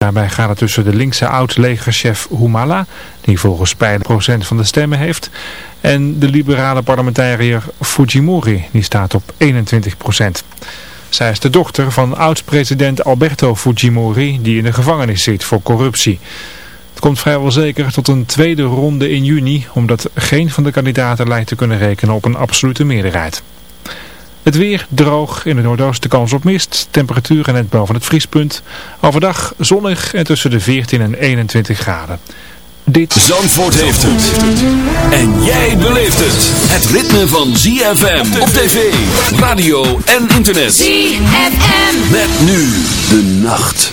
Daarbij gaat het tussen de linkse oud-legerchef Humala, die volgens pijlen procent van de stemmen heeft, en de liberale parlementariër Fujimori, die staat op 21 procent. Zij is de dochter van oud-president Alberto Fujimori, die in de gevangenis zit voor corruptie. Het komt vrijwel zeker tot een tweede ronde in juni, omdat geen van de kandidaten lijkt te kunnen rekenen op een absolute meerderheid. Het weer droog, in het noordoosten kans op mist, temperaturen net boven het vriespunt. Overdag zonnig en tussen de 14 en 21 graden. Dit... Zandvoort heeft het. En jij beleeft het. Het ritme van ZFM op tv, radio en internet. ZFM. Met nu de nacht.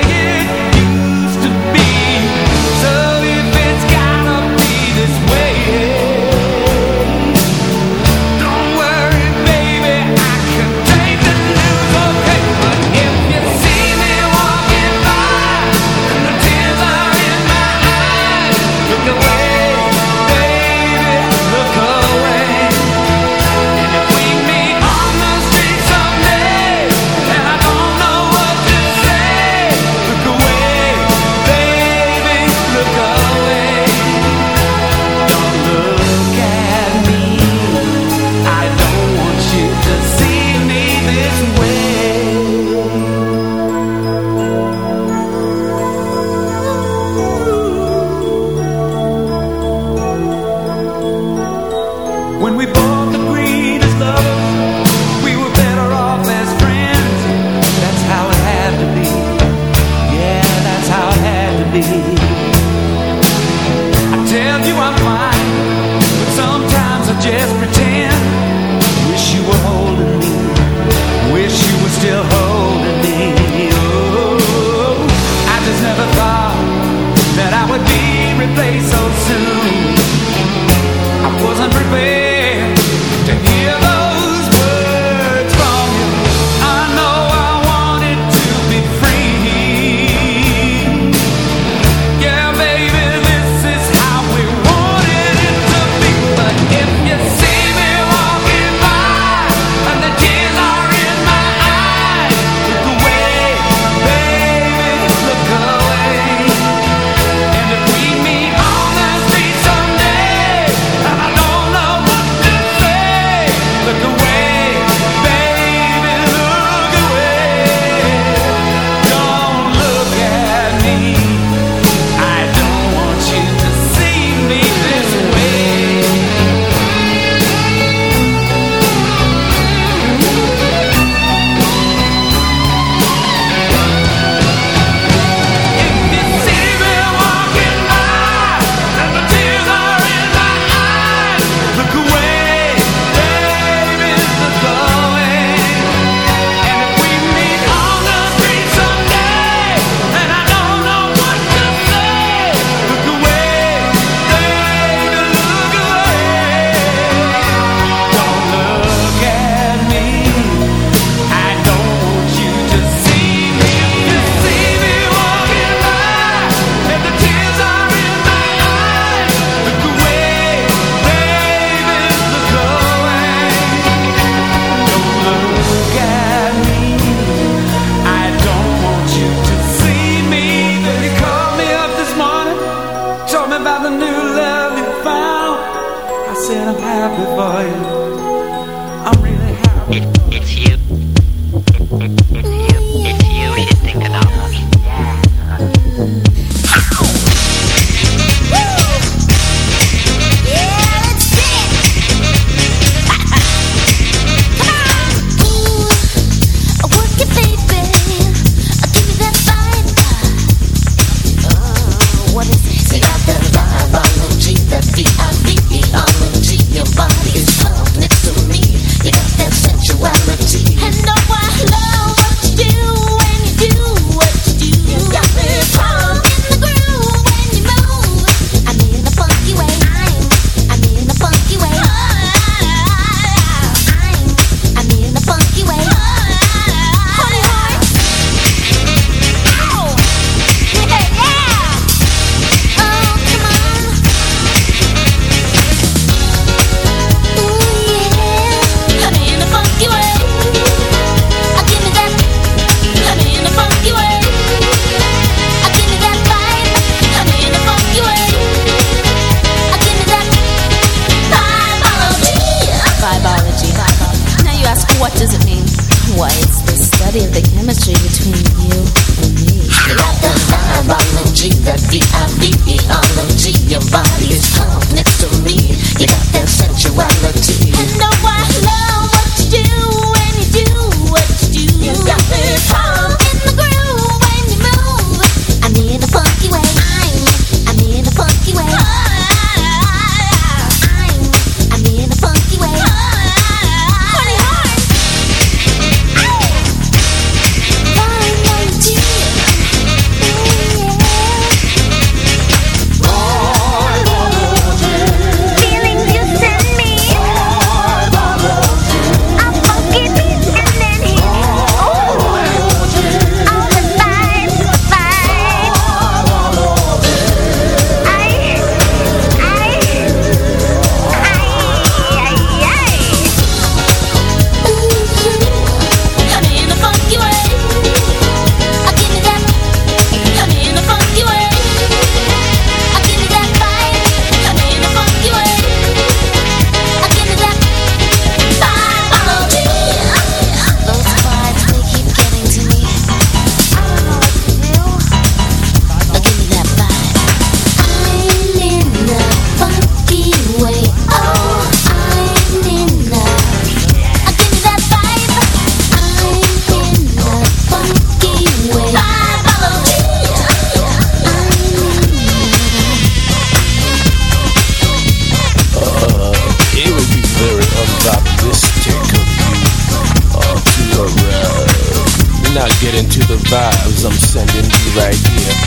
Into the vibes I'm sending you right here.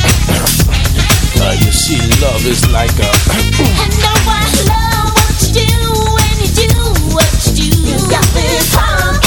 Uh, you see, love is like a. and now I love what you do when you do what you do. You got this heart.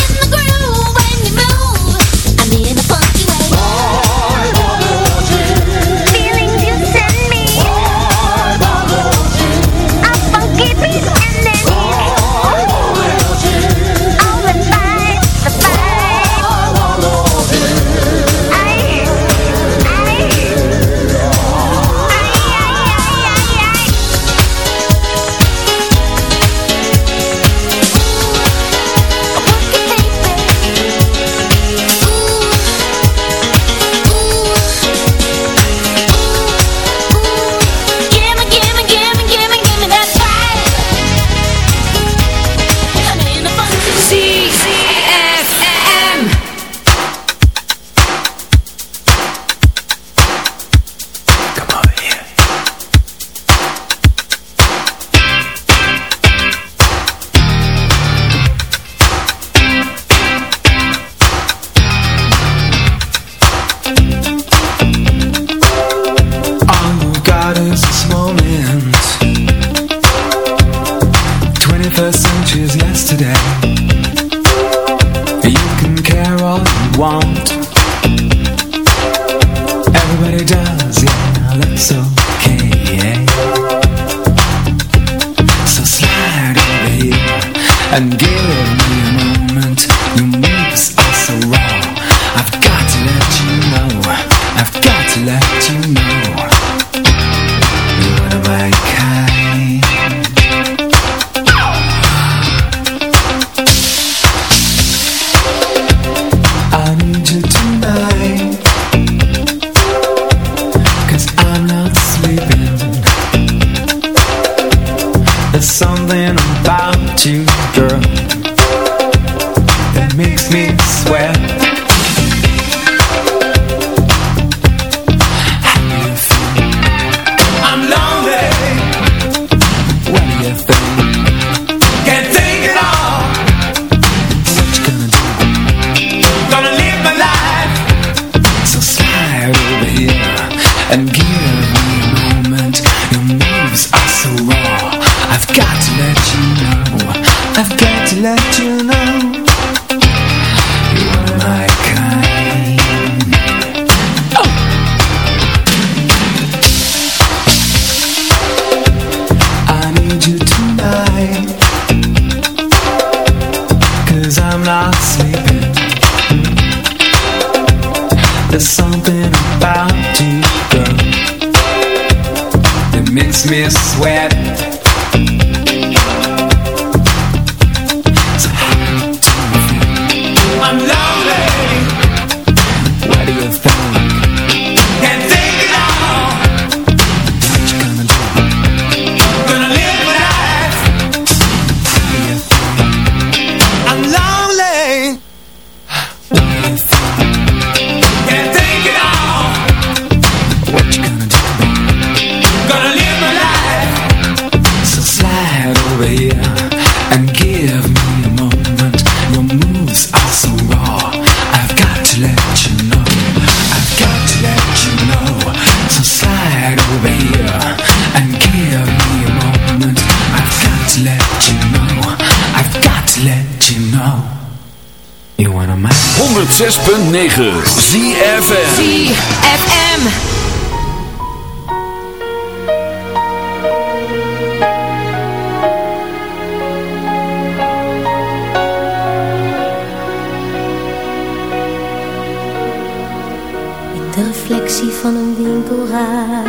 106.9 ZFM ZFM In de reflectie van een winkelruit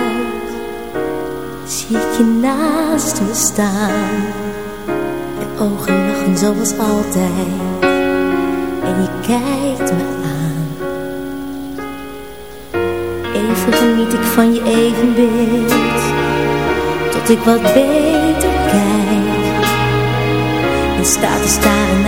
Zie ik je naast me staan. Je ogen lachen zoals altijd ik wat beter kijk En sta te staren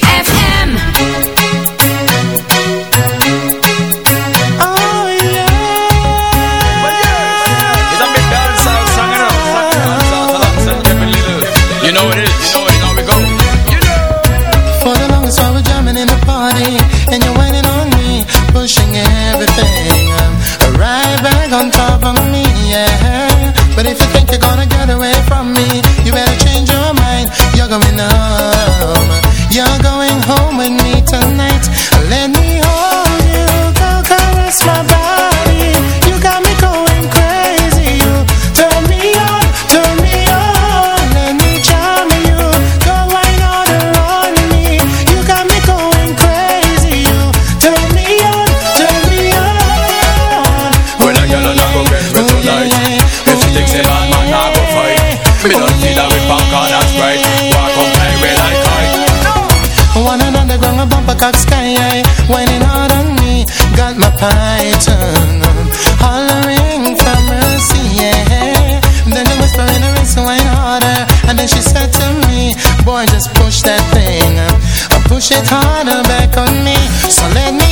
Walk on I One and underground a bumper cock sky Whining hard on me Got my python. Hollering for mercy. Then in her ear so I harder. And then she said to me Boy just push that thing Push it harder back on me. So let me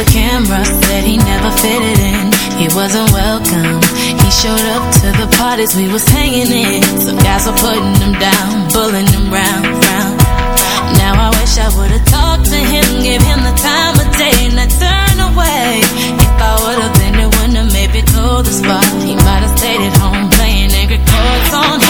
the camera, said he never fitted in. He wasn't welcome. He showed up to the parties we was hanging in. Some guys were putting him down, bullying him round, round. Now I wish I would've talked to him, gave him the time of day, and I turned away. If I would've been the one to maybe go the spot, he might've stayed at home playing angry chords on.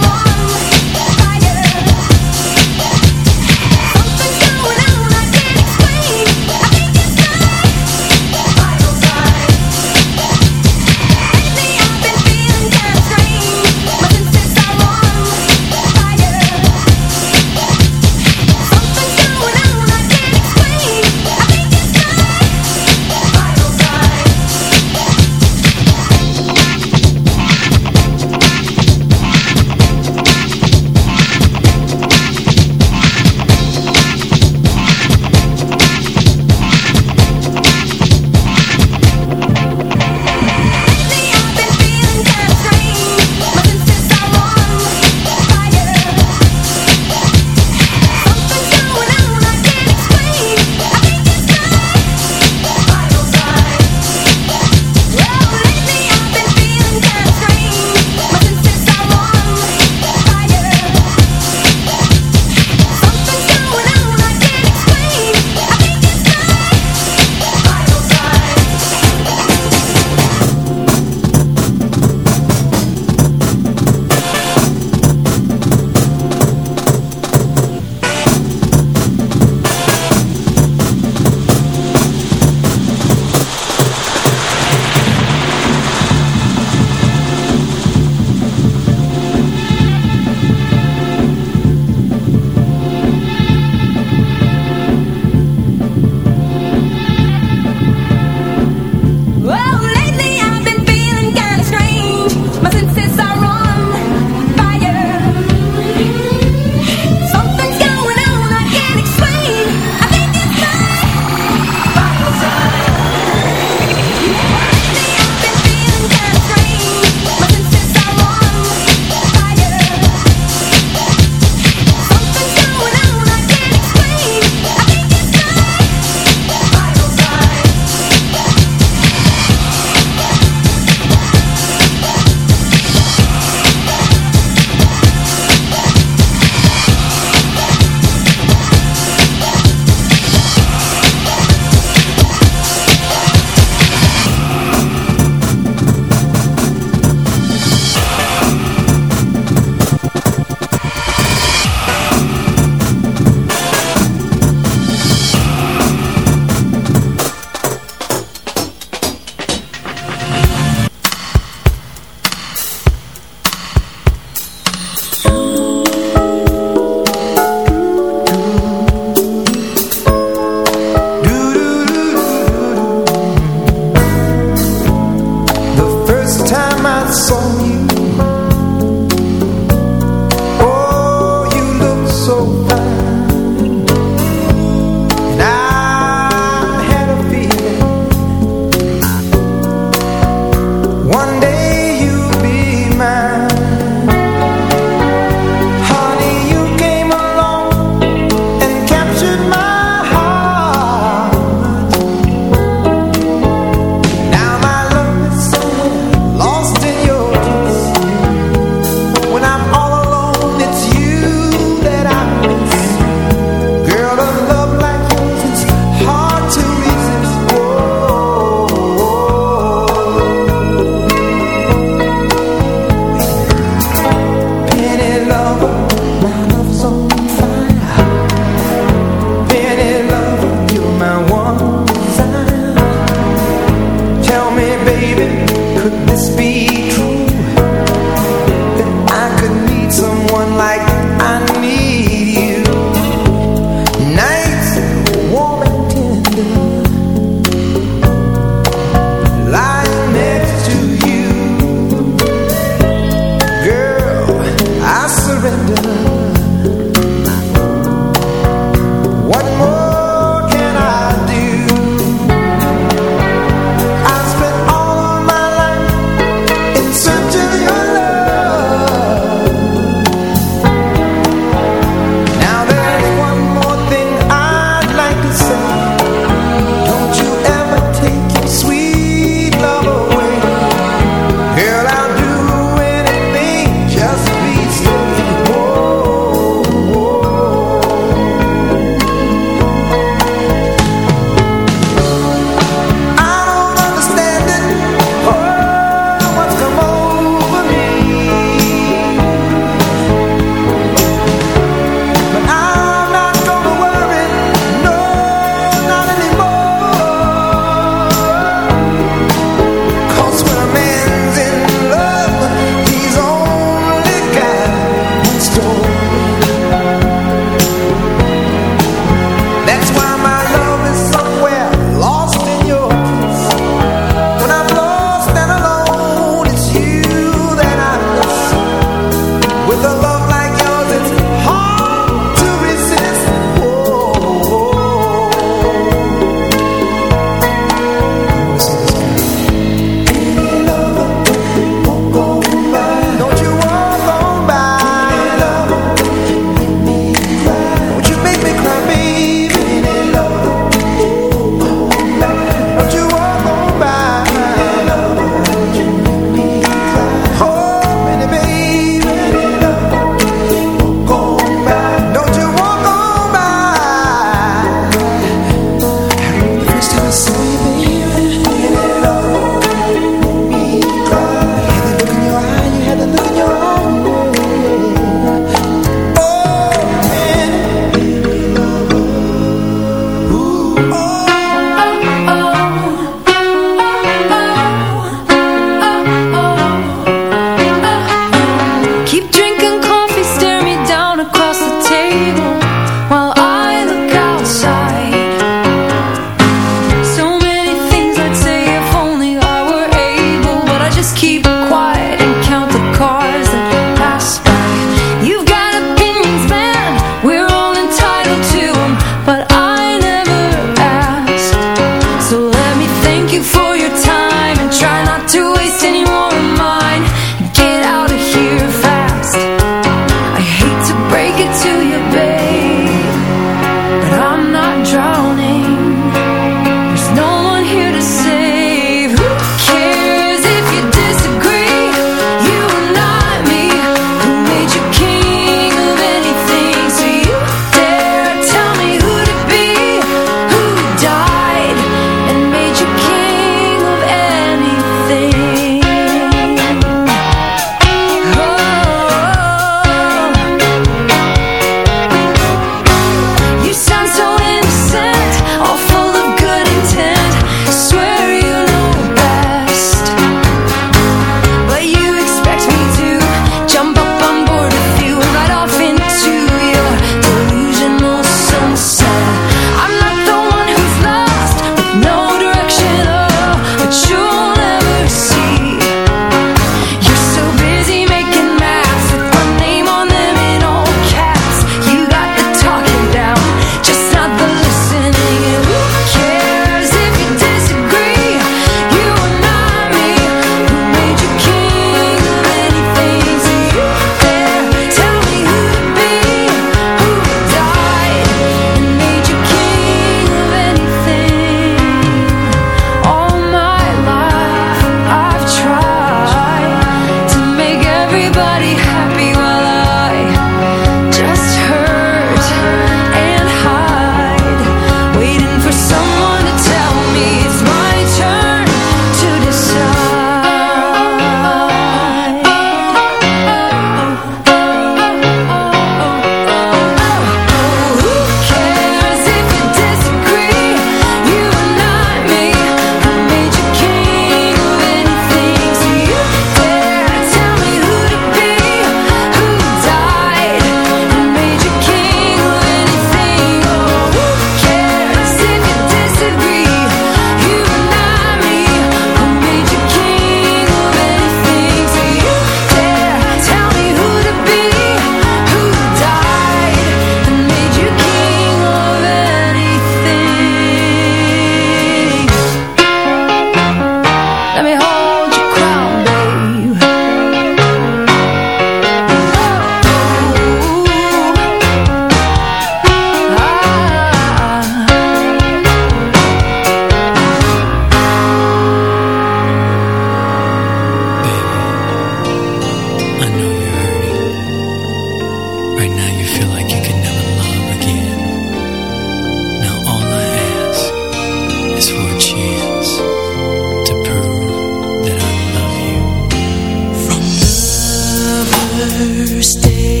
first day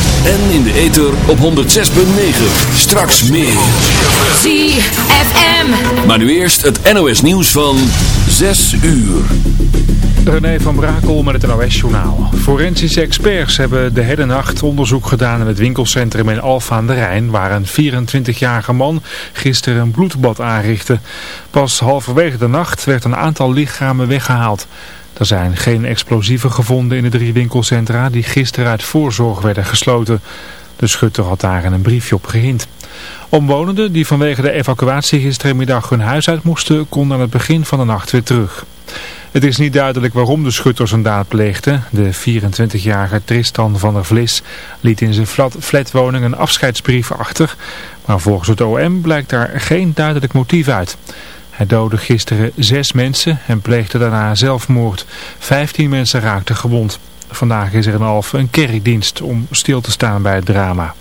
En in de ether op 106.9. Straks meer. ZFM. Maar nu eerst het NOS nieuws van 6 uur. René van Brakel met het NOS-journaal. Forensische experts hebben de hele nacht onderzoek gedaan in het winkelcentrum in Alfa aan de Rijn... waar een 24-jarige man gisteren een bloedbad aanrichtte. Pas halverwege de nacht werd een aantal lichamen weggehaald. Er zijn geen explosieven gevonden in de drie winkelcentra die gisteren uit voorzorg werden gesloten. De schutter had daar een briefje op gehind. Omwonenden die vanwege de evacuatie gisterenmiddag hun huis uit moesten, konden aan het begin van de nacht weer terug. Het is niet duidelijk waarom de schutter zijn daad pleegde. De 24-jarige Tristan van der Vlis liet in zijn flat flatwoning een afscheidsbrief achter. Maar volgens het OM blijkt daar geen duidelijk motief uit. Hij doodde gisteren zes mensen en pleegde daarna zelfmoord. Vijftien mensen raakten gewond. Vandaag is er in Alphen een kerkdienst om stil te staan bij het drama.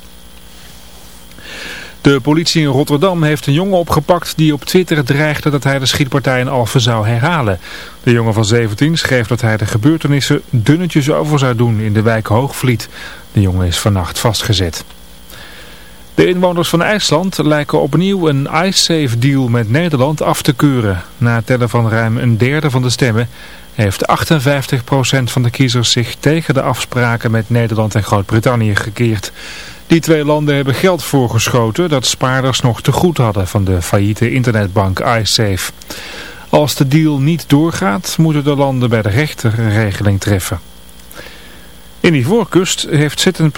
De politie in Rotterdam heeft een jongen opgepakt die op Twitter dreigde dat hij de schietpartij in Alphen zou herhalen. De jongen van 17 schreef dat hij de gebeurtenissen dunnetjes over zou doen in de wijk Hoogvliet. De jongen is vannacht vastgezet. De inwoners van IJsland lijken opnieuw een iSafe deal met Nederland af te keuren. Na tellen van ruim een derde van de stemmen heeft 58% van de kiezers zich tegen de afspraken met Nederland en Groot-Brittannië gekeerd. Die twee landen hebben geld voorgeschoten dat spaarders nog te goed hadden van de failliete internetbank iSafe. Als de deal niet doorgaat, moeten de landen bij de rechter een regeling treffen. In die voorkust heeft zittend